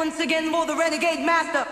once again for the renegade master.